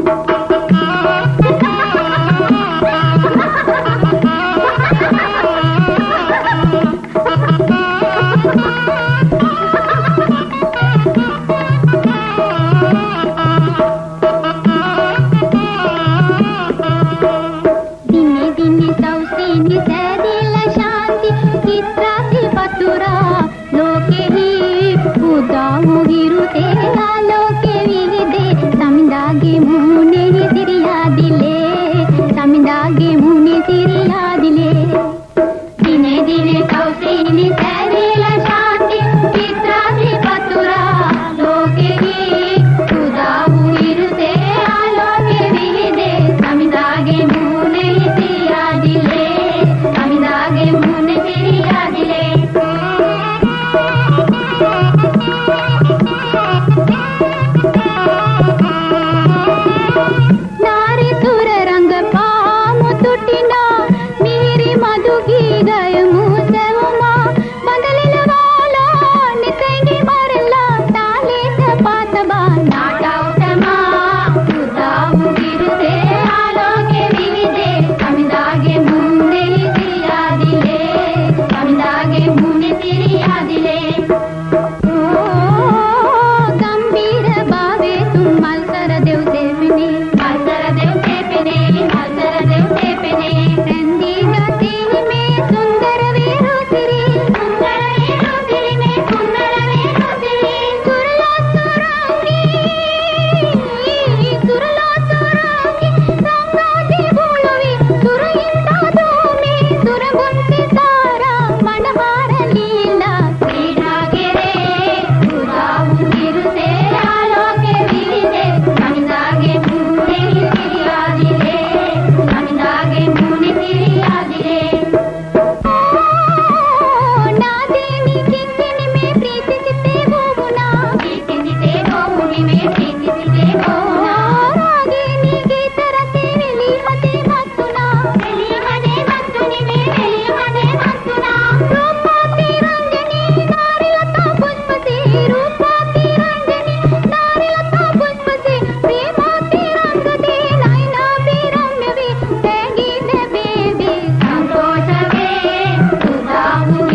¡Gracias!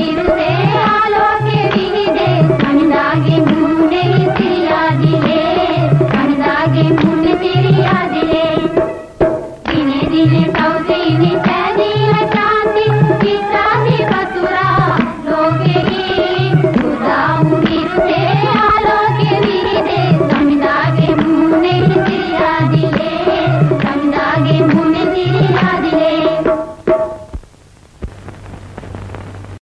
ಇರುವೆ